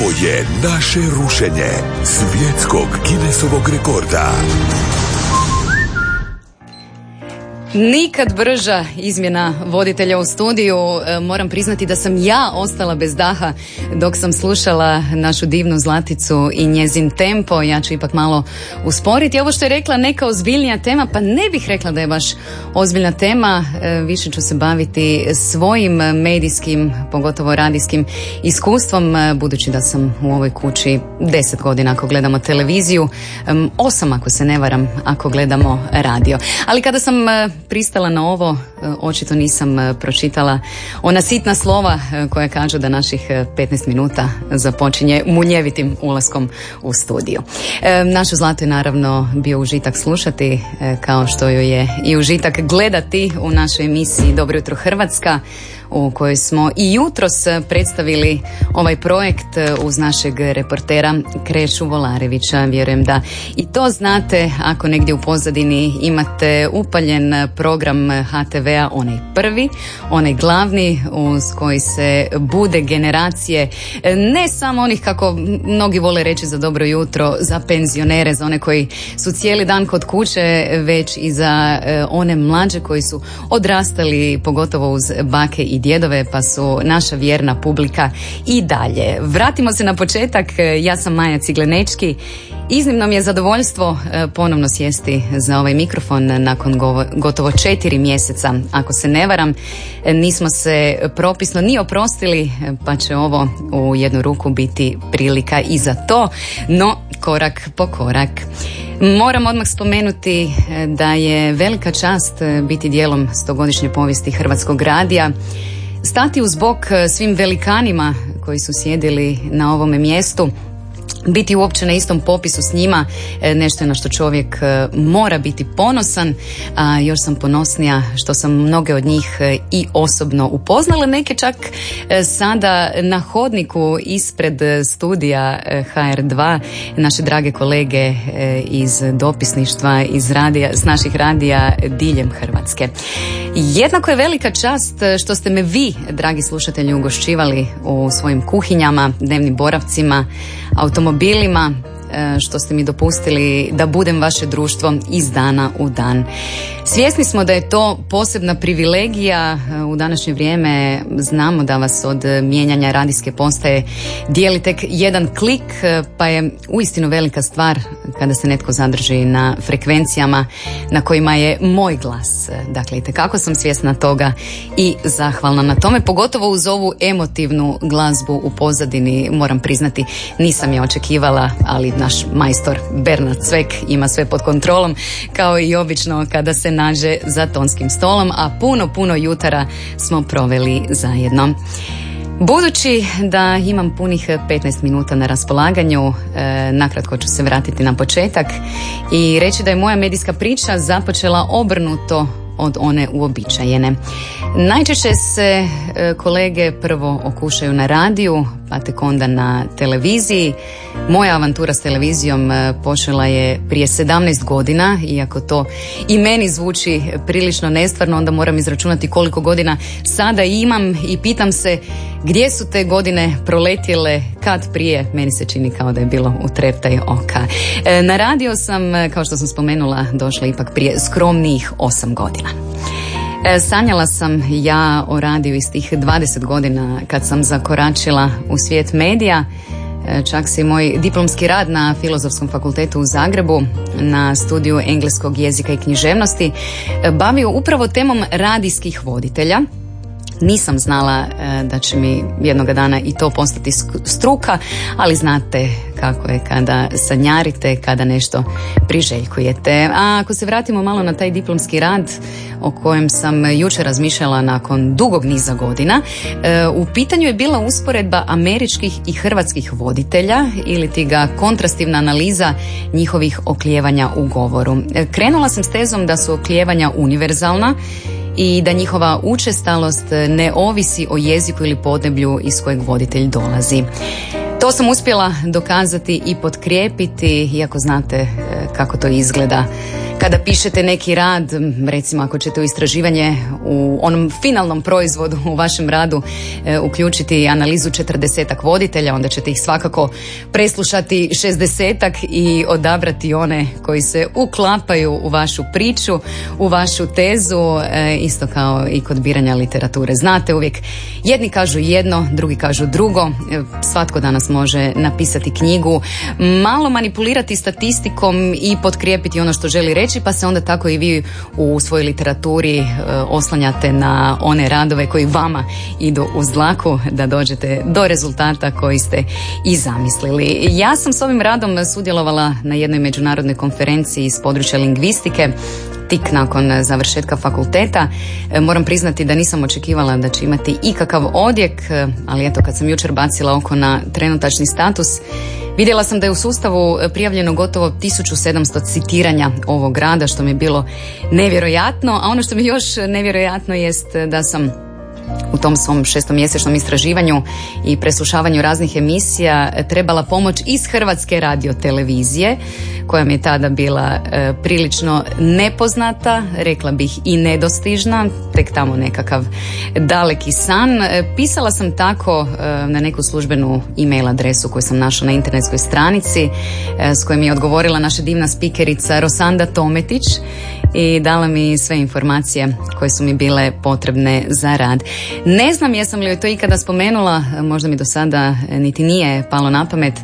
Ovo je naše rušenje svjetskog Guinnessovog rekorda. Nikad brža izmjena voditelja u studiju. E, moram priznati da sam ja ostala bez daha dok sam slušala našu divnu Zlaticu i njezin tempo. Ja ću ipak malo usporiti. Ovo što je rekla neka ozbiljnija tema, pa ne bih rekla da je baš ozbiljna tema. E, više ću se baviti svojim medijskim, pogotovo radijskim iskustvom, e, budući da sam u ovoj kući deset godina ako gledamo televiziju, osam ako se ne varam ako gledamo radio. Ali kada sam pristala na ovo, e, očito nisam e, pročitala ona sitna slova e, koja kažu da naših 15 minuta započinje munjevitim ulaskom u studiju. Našu zlato je naravno bio užitak slušati, kao što joj je i užitak gledati u našoj emisiji Dobro jutro Hrvatska u kojoj smo i jutros predstavili ovaj projekt uz našeg reportera Krešu Volarevića. Vjerujem da i to znate ako negdje u pozadini imate upaljen program HTV-a, onaj prvi, onaj glavni uz koji se bude generacije ne samo onih kako mnogi vole reći za dobro jutro, za penzionere, za one koji su cijeli dan kod kuće, već i za e, one mlađe koji su odrastali pogotovo uz bake i djedove pa su naša vjerna publika i dalje. Vratimo se na početak, ja sam Maja Ciglenečki Iznimno mi je zadovoljstvo e, ponovno sjesti za ovaj mikrofon nakon gotovo četiri mjeseca. Ako se ne varam, e, nismo se propisno ni oprostili, e, pa će ovo u jednu ruku biti prilika i za to, no korak po korak. Moram odmah spomenuti da je velika čast biti dijelom stogodišnje povijesti Hrvatskog radija, stati uz bok svim velikanima koji su sjedili na ovome mjestu, biti uopće na istom popisu s njima e, nešto je na što čovjek e, mora biti ponosan a još sam ponosnija što sam mnoge od njih e, i osobno upoznala. Neke čak sada na hodniku ispred studija HR2 naše drage kolege iz dopisništva iz radija, s naših radija diljem Hrvatske. Jednako je velika čast što ste me vi dragi slušatelji ugošćivali u svojim kuhinjama dnevnim boravcima automobilima e, što ste mi dopustili da budem vaše društvo iz dana u dan. Svjesni smo da je to posebna privilegija e, u današnje vrijeme. Znamo da vas od mijenjanja radijske postaje dijeli tek jedan klik, e, pa je uistinu velika stvar kada se netko zadrži na frekvencijama na kojima je moj glas. Dakle, kako sam svjesna toga i zahvalna na tome, pogotovo uz ovu emotivnu glazbu u pozadini, moram priznati, nisam je očekivala, ali naš majstor Bernard Cvek ima sve pod kontrolom, kao i obično kada se nađe za tonskim stolom, a puno, puno jutara smo proveli zajedno. Budući da imam punih 15 minuta na raspolaganju, e, nakratko ću se vratiti na početak i reći da je moja medijska priča započela obrnuto od one uobičajene. Najčešće se e, kolege prvo okušaju na radiju, pa tek onda na televiziji. Moja avantura s televizijom e, počela je prije 17 godina, iako to i meni zvuči prilično nestvarno, onda moram izračunati koliko godina sada imam i pitam se gdje su te godine proletjele kad prije, meni se čini kao da je bilo u treptaj oka. E, na radio sam, kao što sam spomenula, došla ipak prije skromnijih 8 godina. E, sanjala sam ja o radiju iz tih 20 godina kad sam zakoračila u svijet medija. E, čak se moj diplomski rad na Filozofskom fakultetu u Zagrebu na studiju engleskog jezika i književnosti e, bavio upravo temom radijskih voditelja nisam znala e, da će mi jednoga dana i to postati struka, ali znate kako je kada sanjarite, kada nešto priželjkujete. A ako se vratimo malo na taj diplomski rad o kojem sam jučer razmišljala nakon dugog niza godina, e, u pitanju je bila usporedba američkih i hrvatskih voditelja ili ti ga kontrastivna analiza njihovih oklijevanja u govoru. E, krenula sam s tezom da su oklijevanja univerzalna i da njihova učestalost ne ovisi o jeziku ili podneblju iz kojeg voditelj dolazi. To sam uspjela dokazati i potkrijepiti, iako znate e, kako to izgleda kada pišete neki rad, recimo ako ćete u istraživanje u onom finalnom proizvodu u vašem radu e, uključiti analizu četrdesetak voditelja, onda ćete ih svakako preslušati šestdesetak i odabrati one koji se uklapaju u vašu priču, u vašu tezu, e, isto kao i kod biranja literature. Znate uvijek, jedni kažu jedno, drugi kažu drugo, e, svatko danas može napisati knjigu, malo manipulirati statistikom i potkrijepiti ono što želi reći pa se onda tako i vi u svojoj literaturi e, oslanjate na one radove koji vama idu uz dlaku da dođete do rezultata koji ste i zamislili. Ja sam s ovim radom sudjelovala na jednoj međunarodnoj konferenciji iz područja lingvistike tik nakon završetka fakulteta. E, moram priznati da nisam očekivala da će imati ikakav odjek, e, ali eto kad sam jučer bacila oko na trenutačni status, Vidjela sam da je u sustavu prijavljeno gotovo 1700 citiranja ovog grada, što mi je bilo nevjerojatno, a ono što mi još nevjerojatno jest da sam u tom svom šestomjesečnom istraživanju i preslušavanju raznih emisija trebala pomoć iz Hrvatske radiotelevizije koja mi je tada bila e, prilično nepoznata, rekla bih i nedostižna, tek tamo nekakav daleki san. E, pisala sam tako e, na neku službenu e-mail adresu koju sam našla na internetskoj stranici s kojom je odgovorila naša divna spikerica Rosanda Tometić i dala mi sve informacije koje su mi bile potrebne za rad. Ne znam jesam li joj to ikada spomenula, možda mi do sada niti nije palo na pamet,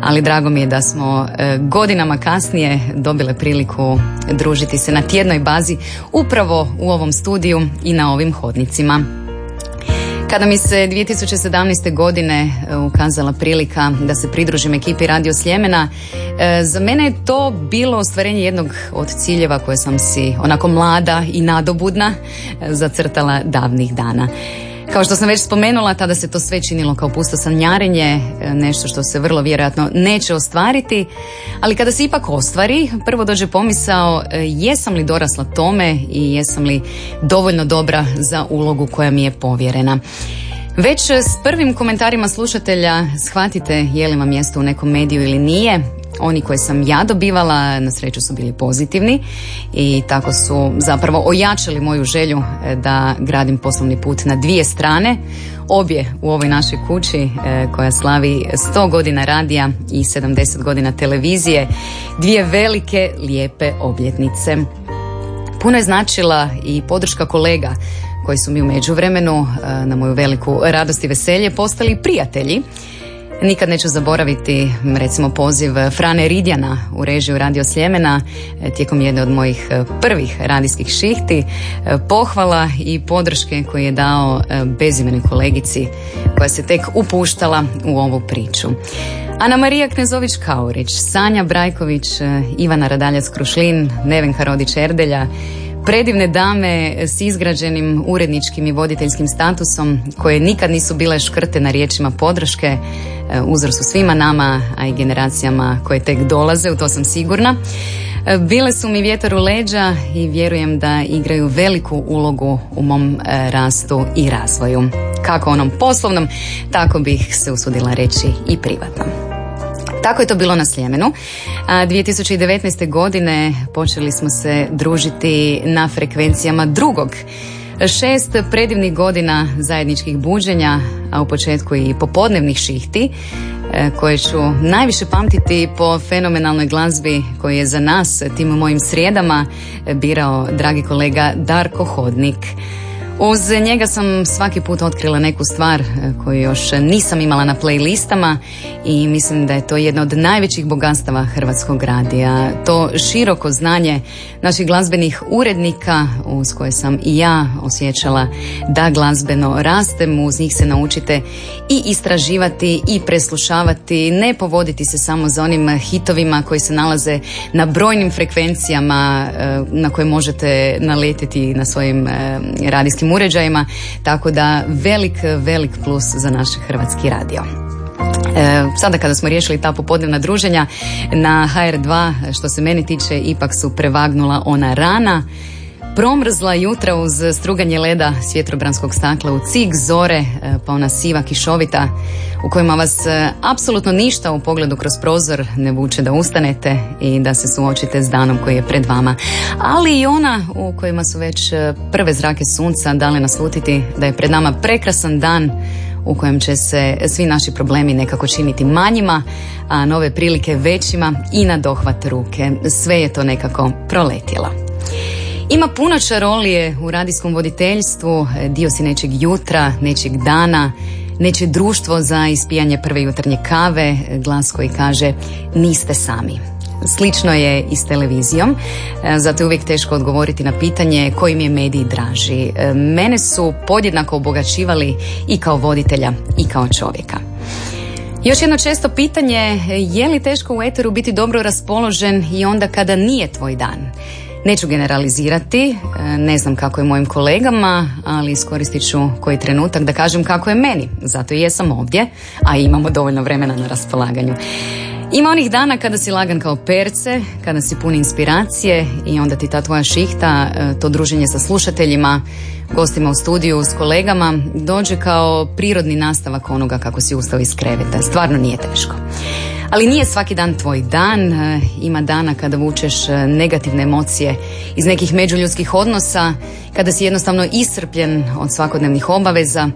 ali drago mi je da smo e, godinama kasnije dobile priliku družiti se na tjednoj bazi upravo u ovom studiju i na ovim hodnicima. Kada mi se 2017. godine e, ukazala prilika da se pridružim ekipi Radio Sljemena, e, za mene je to bilo ostvarenje jednog od ciljeva koje sam si onako mlada i nadobudna zacrtala davnih dana. Kao što sam već spomenula, tada se to sve činilo kao pusto sanjarenje, e, nešto što se vrlo vjerojatno neće ostvariti, ali kada se ipak ostvari, prvo dođe pomisao e, jesam li dorasla tome i jesam li dovoljno dobra za ulogu koja mi je povjerena. Već s prvim komentarima slušatelja shvatite je li vam mjesto u nekom mediju ili nije, oni koje sam ja dobivala na sreću su bili pozitivni i tako su zapravo ojačali moju želju e, da gradim poslovni put na dvije strane obje u ovoj našoj kući e, koja slavi 100 godina radija i 70 godina televizije dvije velike lijepe obljetnice. Puno je značila i podrška kolega koji su mi u međuvremenu e, na moju veliku radost i veselje postali prijatelji Nikad neću zaboraviti recimo poziv Frane Ridjana u režiju Radio Sljemena e, tijekom jedne od mojih e, prvih radijskih šihti, e, pohvala i podrške koje je dao bezimenoj kolegici koja se tek upuštala u ovu priču. Ana Marija Knezović-Kaurić, Sanja Brajković, Ivana Radaljac-Krušlin, Nevenka Rodić-Erdelja, predivne dame s izgrađenim uredničkim i voditeljskim statusom koje nikad nisu bile škrte na riječima podrške, e, uzor su svima nama, a i generacijama koje tek dolaze, u to sam sigurna. E, bile su mi vjetar u leđa i vjerujem da igraju veliku ulogu u mom e, rastu i razvoju. Kako onom poslovnom, tako bih se usudila reći i privatnom. Tako je to bilo na Sljemenu. A 2019. godine počeli smo se družiti na frekvencijama drugog Šest predivnih godina zajedničkih buđenja, a u početku i popodnevnih šihti, e, koje ću najviše pamtiti po fenomenalnoj glazbi koji je za nas tim mojim srijedama birao dragi kolega Darko Hodnik. Uz njega sam svaki put otkrila neku stvar e, koju još nisam imala na playlistama i mislim da je to jedno od najvećih bogatstava Hrvatskog radija. To široko znanje naših glazbenih urednika uz koje sam i ja osjećala da glazbeno rastem, uz njih se naučite i istraživati i preslušavati, ne povoditi se samo za onim hitovima koji se nalaze na brojnim frekvencijama e, na koje možete naletiti na svojim e, radijskim uređajima, tako da velik, velik plus za naš hrvatski radio. E, sada kada smo riješili ta popodnevna druženja na HR2 što se meni tiče ipak su prevagnula ona rana promrzla jutra uz struganje leda svjetrobranskog stakla u cig zore, e, pa ona siva kišovita u kojima vas e, apsolutno ništa u pogledu kroz prozor ne vuče da ustanete i da se suočite s danom koji je pred vama. Ali i ona u kojima su već e, prve zrake sunca dale naslutiti da je pred nama prekrasan dan u kojem će se svi naši problemi nekako činiti manjima, a nove prilike većima i na dohvat ruke. Sve je to nekako proletjelo. Ima puno čarolije u radijskom voditeljstvu, dio si nečeg jutra, nečeg dana, neće društvo za ispijanje prve jutarnje kave, glas koji kaže niste sami. Slično je i s televizijom, zato je uvijek teško odgovoriti na pitanje kojim je mediji draži. Mene su podjednako obogaćivali i kao voditelja i kao čovjeka. Još jedno često pitanje, je li teško u eteru biti dobro raspoložen i onda kada nije tvoj dan? Neću generalizirati, e, ne znam kako je mojim kolegama, ali iskoristit ću koji trenutak da kažem kako je meni. Zato i jesam ovdje, a imamo dovoljno vremena na raspolaganju. Ima onih dana kada si lagan kao perce, kada si pun inspiracije i onda ti ta tvoja šihta, e, to druženje sa slušateljima, gostima u studiju, s kolegama, dođe kao prirodni nastavak onoga kako si ustao iz kreveta. Stvarno nije teško. Ali nije svaki dan tvoj dan, e, ima dana kada vučeš e, negativne emocije iz nekih međuljudskih odnosa, kada si jednostavno iscrpljen od svakodnevnih obaveza,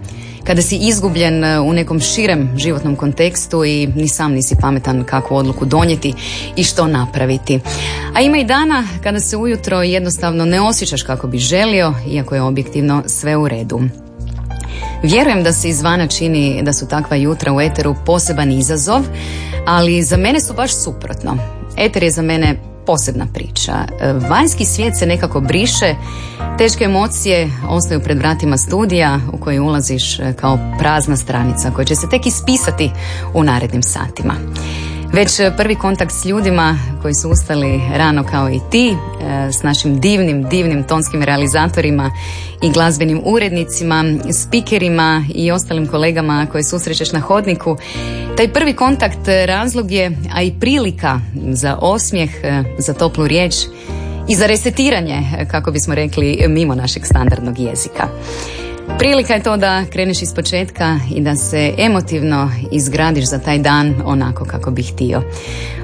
kada si izgubljen e, u nekom širem životnom kontekstu i ni sam nisi pametan kakvu odluku donijeti i što napraviti. A ima i dana kada se ujutro jednostavno ne osjećaš kako bi želio, iako je objektivno sve u redu. Vjerujem da se izvana čini da su takva jutra u eteru poseban izazov, ali za mene su baš suprotno. Eter je za mene posebna priča. E, vanjski svijet se nekako briše, teške emocije ostaju pred vratima studija u koji ulaziš e, kao prazna stranica koja će se tek ispisati u narednim satima. Već e, prvi kontakt s ljudima koji su ustali rano kao i ti, e, s našim divnim, divnim tonskim realizatorima i glazbenim urednicima, spikerima i ostalim kolegama koje susrećeš na hodniku. Taj prvi kontakt razlog je, a i prilika za osmijeh, e, za toplu riječ i za resetiranje, kako bismo rekli, mimo našeg standardnog jezika. Prilika je to da kreneš iz početka i da se emotivno izgradiš za taj dan onako kako bih htio.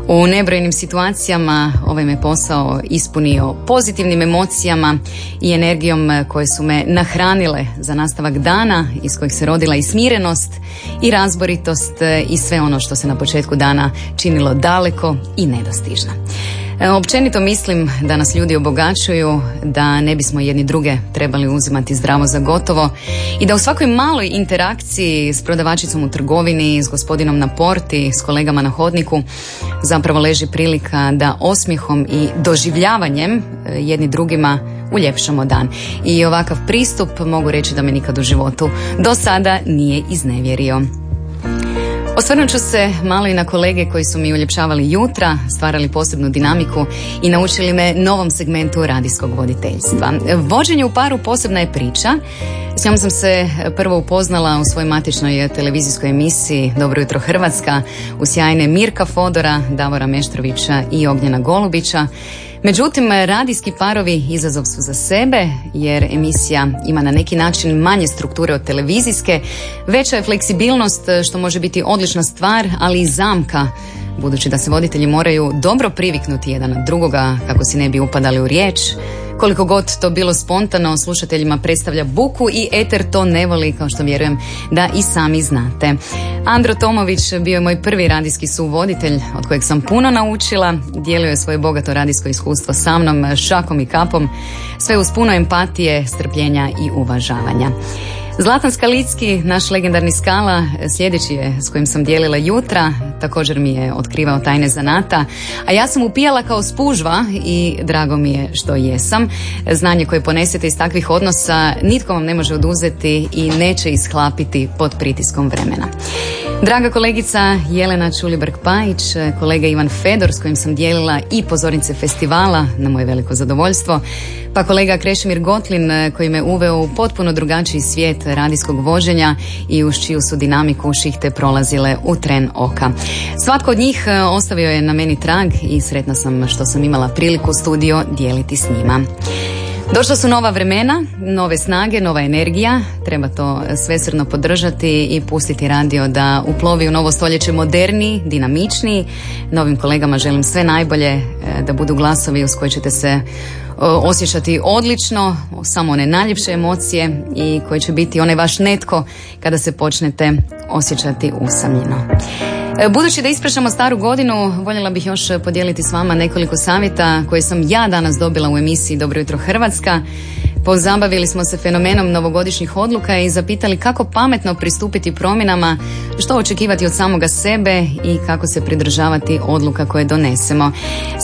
U nebrojnim situacijama ovaj me posao ispunio pozitivnim emocijama i energijom koje su me nahranile za nastavak dana iz kojih se rodila i smirenost i razboritost i sve ono što se na početku dana činilo daleko i nedostižno. E, općenito mislim da nas ljudi obogaćuju, da ne bismo jedni druge trebali uzimati zdravo za gotovo i da u svakoj maloj interakciji s prodavačicom u trgovini, s gospodinom na porti, s kolegama na hodniku zapravo leži prilika da osmijehom i doživljavanjem e, jedni drugima uljepšamo dan. I ovakav pristup mogu reći da me nikad u životu do sada nije iznevjerio. Osvrnut ću se malo i na kolege koji su mi uljepšavali jutra, stvarali posebnu dinamiku i naučili me novom segmentu radijskog voditeljstva. Vođenje u paru posebna je priča. S njom sam se prvo upoznala u svojoj matičnoj televizijskoj emisiji Dobro jutro Hrvatska u sjajne Mirka Fodora, Davora Meštrovića i Ognjena Golubića. Međutim, radijski parovi izazov su za sebe, jer emisija ima na neki način manje strukture od televizijske, veća je fleksibilnost što može biti odlična stvar, ali i zamka, budući da se voditelji moraju dobro priviknuti jedan na drugoga kako si ne bi upadali u riječ, koliko god to bilo spontano, slušateljima predstavlja buku i eter to ne voli, kao što vjerujem da i sami znate. Andro Tomović bio je moj prvi radijski suvoditelj od kojeg sam puno naučila, dijelio je svoje bogato radijsko iskustvo sa mnom, šakom i kapom, sve uz puno empatije, strpljenja i uvažavanja. Zlatan Skalicki, naš legendarni skala, sljedeći je s kojim sam dijelila jutra, također mi je otkrivao tajne zanata, a ja sam upijala kao spužva i drago mi je što jesam. Znanje koje ponesete iz takvih odnosa nitko vam ne može oduzeti i neće ishlapiti pod pritiskom vremena. Draga kolegica Jelena Čuliberg-Pajić, kolega Ivan Fedor s kojim sam dijelila i pozornice festivala na moje veliko zadovoljstvo, pa kolega Krešimir Gotlin koji me uveo u potpuno drugačiji svijet radijskog voženja i uz čiju su dinamiku šihte prolazile u tren oka. Svatko od njih e, ostavio je na meni trag i sretna sam što sam imala priliku studio dijeliti s njima. Došla su nova vremena, nove snage, nova energija. Treba to svesrno podržati i pustiti radio da uplovi u novo stoljeće moderni, dinamičniji. Novim kolegama želim sve najbolje, e, da budu glasovi uz koje ćete se osjećati odlično, samo one najljepše emocije i koji će biti onaj vaš netko kada se počnete osjećati usamljeno. E, budući da isprašamo staru godinu, voljela bih još podijeliti s vama nekoliko savjeta koje sam ja danas dobila u emisiji Dobro jutro Hrvatska. Pozabavili smo se fenomenom novogodišnjih odluka i zapitali kako pametno pristupiti promjenama, što očekivati od samoga sebe i kako se pridržavati odluka koje donesemo.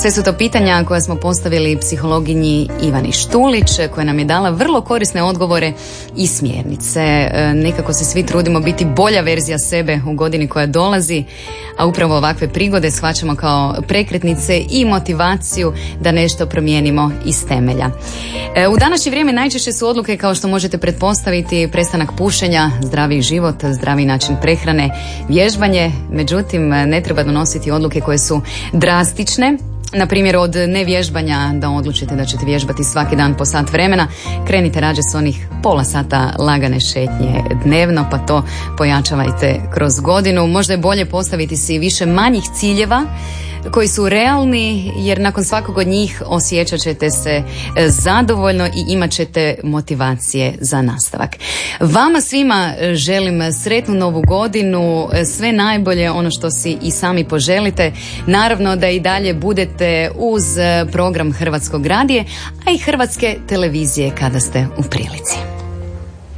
Sve su to pitanja koja smo postavili psihologinji Ivani Štulić, koja nam je dala vrlo korisne odgovore i smjernice. E, nekako se svi trudimo biti bolja verzija sebe u godini koja dolazi, a upravo ovakve prigode shvaćamo kao prekretnice i motivaciju da nešto promijenimo iz temelja. E, u današnje vrijeme najčešće su odluke kao što možete pretpostaviti prestanak pušenja, zdravi život, zdravi način prehrane, vježbanje, međutim ne treba donositi odluke koje su drastične, na primjer od nevježbanja da odlučite da ćete vježbati svaki dan po sat vremena, krenite rađe s onih pola sata lagane šetnje dnevno, pa to pojačavajte kroz godinu. Možda je bolje postaviti si više manjih ciljeva koji su realni jer nakon svakog od njih osjećat ćete se e, zadovoljno i imat ćete motivacije za nastavak. Vama svima e, želim sretnu novu godinu, e, sve najbolje ono što si i sami poželite. Naravno da i dalje budete uz program Hrvatskog radije, a i Hrvatske televizije kada ste u prilici.